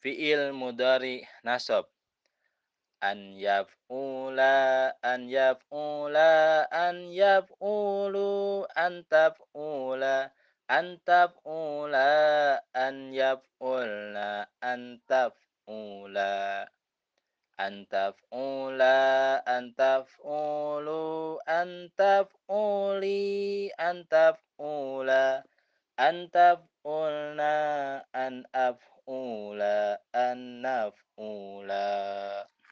fi'il mudhari nasab. An yaf'ula an yaf'ula an yaf'ulu an taf'ula an taf'ula an yaf'ulna an taf'ula. An taf'ula an taf'ulu an taf'uli an taf'ula an taf'ulna an af'ula an naf'ula